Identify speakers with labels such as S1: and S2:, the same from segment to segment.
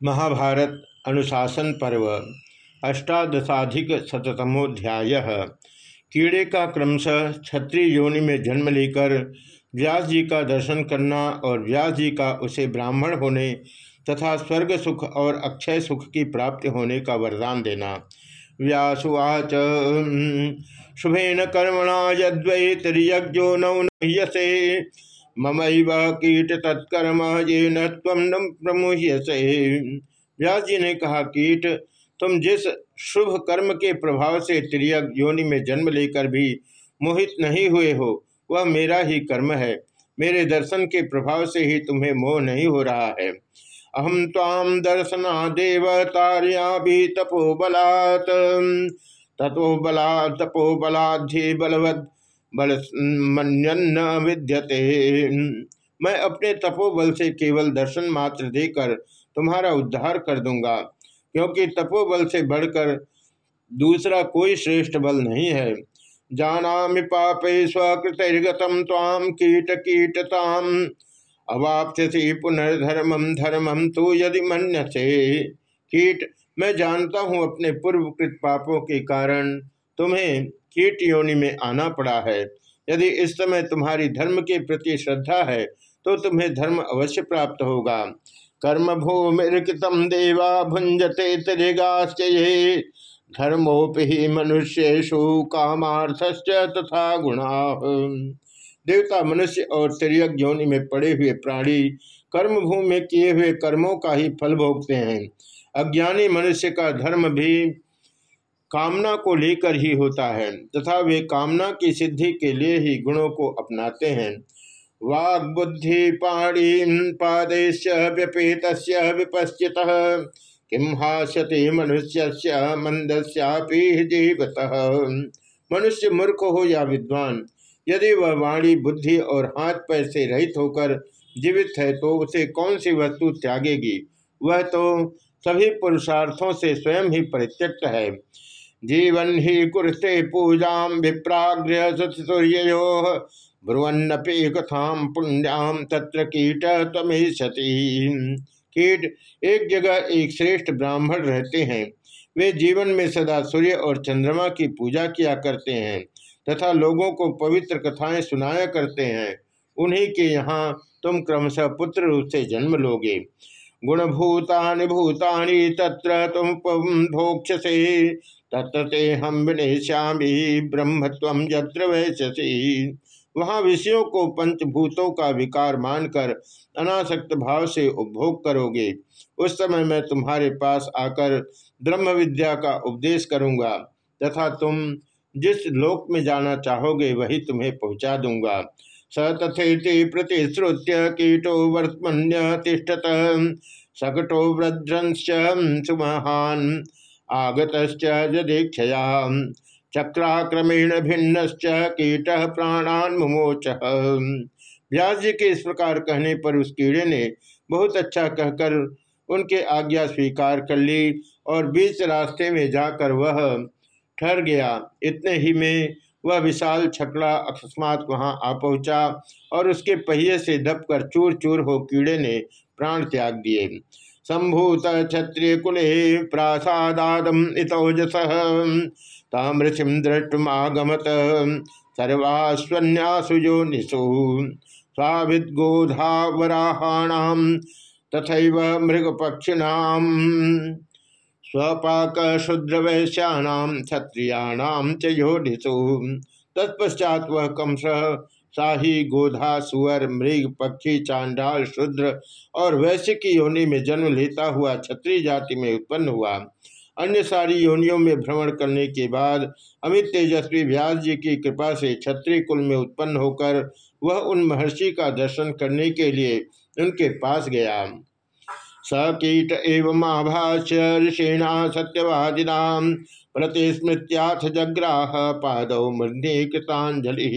S1: महाभारत अनुशासन पर्व, अष्टादशाधिक शतमोध्याय कीड़े का क्रमशः क्षत्रिय योनि में जन्म लेकर व्यास जी का दर्शन करना और व्यास जी का उसे ब्राह्मण होने तथा स्वर्ग सुख और अक्षय सुख की प्राप्ति होने का वरदान देना। व्यासुवाच शुभेन कर्मणा यद्वै तिर्यज्ञो नौ नह्यसे मम कीट तत्कर्म ये न व्यास जी ने कहा, कीट, तुम जिस शुभ कर्म के प्रभाव से त्रियक योनि में जन्म लेकर भी मोहित नहीं हुए हो, वह मेरा ही कर्म है। मेरे दर्शन के प्रभाव से ही तुम्हें मोह नहीं हो रहा है। अहम ताम दर्शना देव तारिया भी तपोबलात् तपोबला तपोबलाधि बलवत् बल मन विद्यते। मैं अपने तपोबल से केवल दर्शन मात्र देकर तुम्हारा उद्धार कर दूँगा, क्योंकि तपोबल से बढ़कर दूसरा कोई श्रेष्ठ बल नहीं है। जाना पापे स्वकृतम ताम कीट कीटताम अवाप्यसी पुनर्धर्मम धर्मम तो यदि मन से कीट, मैं जानता हूँ अपने पूर्वकृत पापों के कारण तुम्हें कीट योनि में आना पड़ा है। यदि इस समय तुम्हारी धर्म के प्रति श्रद्धा है तो तुम्हें धर्म अवश्य प्राप्त होगा। कर्म भूमिर्कितम देवा भुंजते धर्मोपि मनुष्यु कामार्थश्च तथा गुणा। देवता, मनुष्य और त्रियक योनि में पड़े हुए प्राणी कर्मभूमि में किए हुए कर्मों का ही फल भोगते हैं। अज्ञानी मनुष्य का धर्म भी कामना को लेकर ही होता है, तथा वे कामना की सिद्धि के लिए ही गुणों को अपनाते हैं। वाग बुद्धि पाणी पादेश व्यपेत विपश्चित किम हास्यति मनुष्य मंदस्यापि जीवत। मनुष्य मूर्ख हो या विद्वान, यदि वह वाणी, बुद्धि और हाथ पैर से रहित होकर जीवित है तो उसे कौन सी वस्तु त्यागेगी? वह तो सभी पुरुषार्थों से स्वयं ही परित्यक्त है। जीवन ही कुरते पूजा विप्राग्रह सूर्यो ब्रुवन्नपि कथाम पुण्याम तत्र कीट तमेशति कीट एक जगह एक श्रेष्ठ ब्राह्मण रहते हैं। वे जीवन में सदा सूर्य और चंद्रमा की पूजा किया करते हैं तथा लोगों को पवित्र कथाएँ सुनाया करते हैं। उन्हीं के यहाँ तुम क्रमशः पुत्र रूप से जन्म लोगे। गुणभूतानि भूतानि तत्र तुम भोक्षसे। तत्र ते हम विनेश्यामी ब्रह्मत्व यत्र वैश्यसी वहाँ विषयों को पंचभूतों का विकार मानकर अनासक्त भाव से उपभोग करोगे। उस समय मैं तुम्हारे पास आकर ब्रह्म विद्या का उपदेश करूँगा तथा तुम जिस लोक में जाना चाहोगे वही तुम्हें पहुँचा दूँगा। स तथे प्रतिश्रुत्य कीटो वर्तमन्य तिष्ठत सकटो व्रद्रंश सुमहान। आगत जदीक्षया चक्राक्रमेण भिन्न कीट प्राणान मुमोच। व्यास जी के इस प्रकार कहने पर उस कीड़े ने बहुत अच्छा कहकर उनके आज्ञा स्वीकार कर ली और बीच रास्ते में जाकर वह ठहर गया। इतने ही में वह विशाल छकड़ा अकस्मात वहाँ आ पहुँचा और उसके पहिए से दबकर चूर चूर हो कीड़े ने प्राण त्याग दिए। संभूत क्षत्रिय कुले प्रासादादम इतौजस तामृषिम दृष्टमागमत सर्वास्वन्यासु जो निशु स्वाभिद्गोधावराहाणाम तथैव मृगपक्षिणाम स्वपाक शूद्रवैश्याणाम क्षत्रियाणाम च योनिषु। तत्पश्चात वह कंस शाही, गोधा, सुअर, मृग, पक्षी, चांडाल, शुद्र और वैश्य की योनि में जन्म लेता हुआ क्षत्रिय जाति में उत्पन्न हुआ। अन्य सारी योनियों में भ्रमण करने के बाद अमित तेजस्वी व्यास जी की कृपा से क्षत्रिय कुल में उत्पन्न होकर वह उन महर्षि का दर्शन करने के लिए उनके पास गया। स कीट एवं आभाष्य ऋषिणा सत्यवादिना प्रतिस्मृत्याथ जग्राह पादौ मृदे कृतांजलि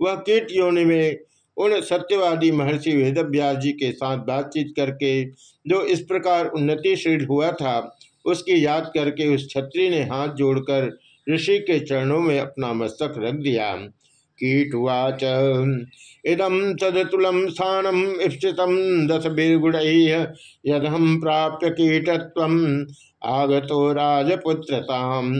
S1: वह कीट योनि में उन सत्यवादी महर्षि वेदव्यास जी के साथ बातचीत करके, जो इस प्रकार उन्नतिशील हुआ था, उसकी याद करके उस छत्री ने हाथ जोड़कर ऋषि के चरणों में अपना मस्तक रख दिया। कीटवाच इदम तदतुलम स्थानम स्थित दस बिरगुड़ यदहम प्राप्य कीटत्व आगतो राजपुत्रताम।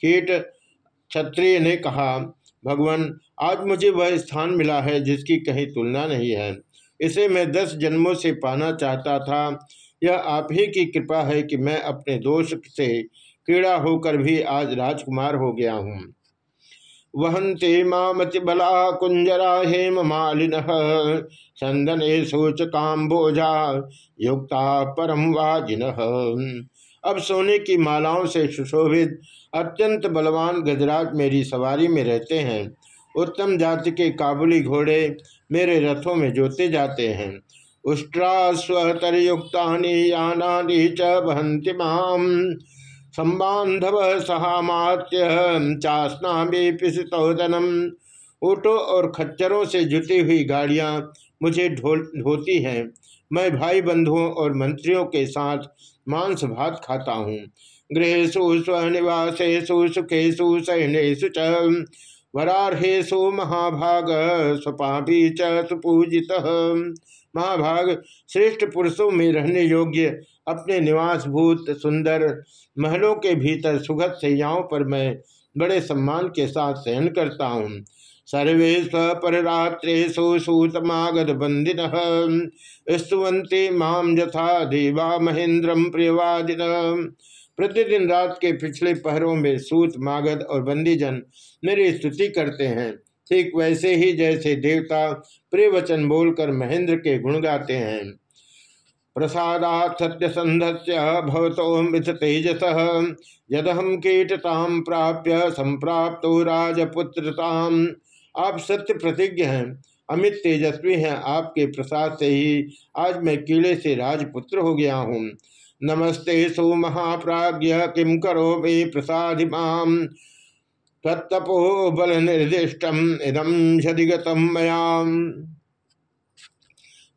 S1: कीट क्षत्रिय ने कहा, भगवान आज मुझे वह स्थान मिला है जिसकी कहीं तुलना नहीं है। इसे मैं दस जन्मों से पाना चाहता था। यह आप ही की कृपा है कि मैं अपने दोष से क्रीड़ा होकर भी आज राजकुमार हो गया हूँ। वहंते मामति बला कुंजरा हेम मालिन चंदने सोच काम्बोजा युक्ता परम वाजिन। अब सोने की मालाओं से सुशोभित अत्यंत बलवान गजराज मेरी सवारी में रहते हैं। उत्तम जाति के काबुली घोड़े मेरे रथों में जोते जाते हैं। उष्ट्रास्वतरयुक्ता यानी च माम। संबांधव सहामात्य चासना में पिसतोदनम ऊँटों और खच्चरों से जुटी हुई गाड़ियाँ मुझे ढोती हैं। मैं भाई बंधुओं और मंत्रियों के साथ मांस भात खाता हूँ। गृहेशु स्वनिवासेशु सुखेशु सहनेशु च। वरारहेशु महाभाग, स्वपापी च सुपूजित। महाभाग श्रेष्ठ पुरुषों में रहने योग्य, अपने निवास भूत सुंदर महलों के भीतर सुगत सैयाओं पर मैं बड़े सम्मान के साथ सहन करता हूँ। सर्वे स्वपररात्रेशु सूतमागध बंदिन स्तुवंते माम यथा देवा महेंद्रम प्रियवादिन। प्रतिदिन रात के पिछले पहरों में सूत, मागध और बंदीजन मेरी स्तुति करते हैं। ठीक वैसे ही जैसे देवता प्रिय वचन बोलकर महेंद्र के गुण गाते हैं। प्रसादात सत्य संधस्य भवतो मृत तेजस यदहम कीटताम प्राप्य संप्राप्त राजपुत्रताम। आप सत्य प्रतिज्ञ हैं, अमित तेजस्वी हैं, आपके प्रसाद से ही आज मैं कीड़े से राजपुत्र हो गया हूँ। नमस्ते सु महाप्राज्य किम करो प्रसादिमाम तत्तपो बल निर्दिष्टम इदम झदिगतम मयाम।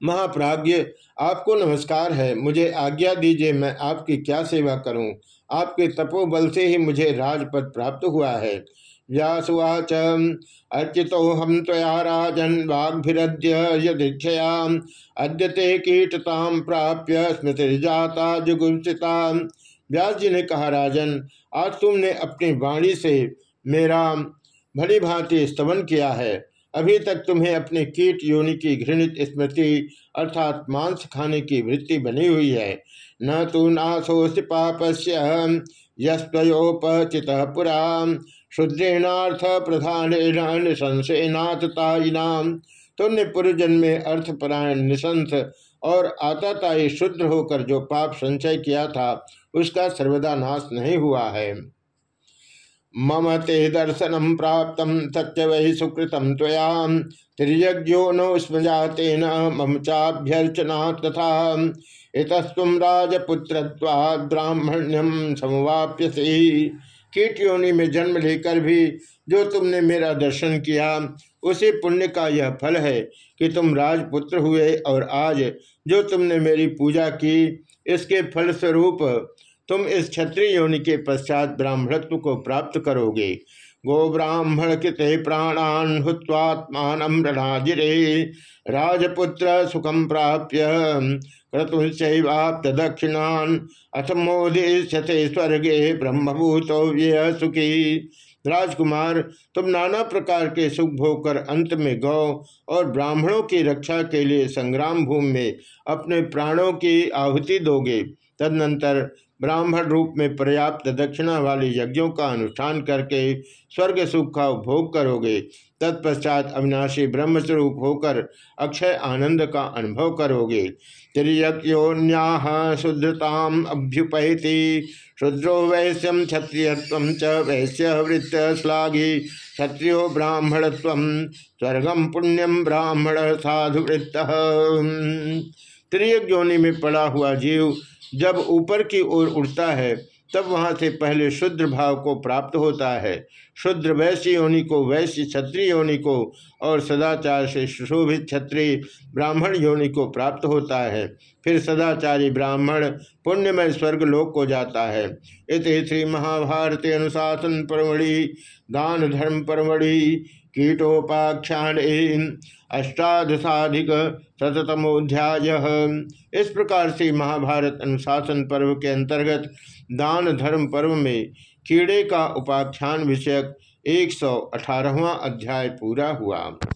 S1: महाप्राज्य आपको नमस्कार है, मुझे आज्ञा दीजिए, मैं आपकी क्या सेवा करूँ? आपके तपोबल से ही मुझे राजपद प्राप्त हुआ है। व्यासुवाच। अर्चितो हम तया राजन वाग्भिद्य यदीक्षया अद्यते कीटताम प्राप्य स्मृतिर्जाता जुगुप्सिता व्यास जी ने कहा, राजन, आज तुमने अपनी वाणी से मेरा भली भांति स्तवन किया है। अभी तक तुम्हें अपने कीट योनि की घृणित स्मृति अर्थात मांस खाने की वृत्ति बनी हुई है। न तो नाशोस्त पापस्य यस्ोपचित पुरा शुद्रेणार्थ प्रधान निशंसेनाथताइनाम तुमने पूर्वजन्म में अर्थपरायण निशंस और आताताई शुद्र होकर जो पाप संचय किया था, उसका सर्वदा नाश नहीं हुआ है। मम ते दर्शनम प्राप्त, तच्च वही सुकृतम तया त्रियज्ञो नो स्मजातेन, मम चाभ्यर्चना तथा। इतस्तुम राजपुत्र ब्राह्मण्यम समवाप्यसी। कीट योनि में जन्म लेकर भी जो तुमने मेरा दर्शन किया, उसी पुण्य का यह फल है कि तुम राजपुत्र हुए और आज जो तुमने मेरी पूजा की, इसके फलस्वरूप तुम इस क्षत्रिय योनि के पश्चात ब्राह्मणत्व को प्राप्त करोगे। गो ब्राह्मण किते प्राणान हुत्वात्मान राजपुत्र सुखम प्राप्य क्रतुश्चैवाप्त दक्षिणान अथ मोदिष्यते स्वर्गे ब्रह्मभूत व्यय सुखी राजकुमार, तुम नाना प्रकार के सुख भोग कर अंत में गौ और ब्राह्मणों की रक्षा के लिए संग्राम भूमि में अपने प्राणों की आहुति दोगे। तदनंतर ब्राह्मण रूप में पर्याप्त दक्षिणा वाले यज्ञों का अनुष्ठान करके स्वर्ग सुख का उपभोग करोगे। तत्पश्चात अविनाशी ब्रह्मस्वरूप होकर अक्षय आनंद का अनुभव करोगे। तिरयोन्या शुद्रताम अभ्युपैति। शुद्रो वैश्यम क्षत्रिय च वैश्य वृत्त श्लाघी। क्षत्रियो ब्राह्मण स्वर्गम पुण्यम ब्राह्मण साधु वृत्त। त्रियज्ञोनि में पड़ा हुआ जीव जब ऊपर की ओर उड़ता है तब वहाँ से पहले शुद्र भाव को प्राप्त होता है। शुद्र वैश्य योनि को वैश्य क्षत्रिय योनि को और सदाचार से सुशोभित क्षत्रिय ब्राह्मण योनि को प्राप्त होता है। फिर सदाचारी ब्राह्मण पुण्यमय स्वर्ग लोक को जाता है। इस श्री महाभारत अनुशासन परमढ़ि, दान धर्म परमढ़ि, कीटोपाख्यान अष्टादशाधिक शतमोध्याय इस प्रकार से महाभारत अनुशासन पर्व के अंतर्गत दान धर्म पर्व में कीड़े का उपाख्यान विषयक एक सौ अध्याय पूरा हुआ।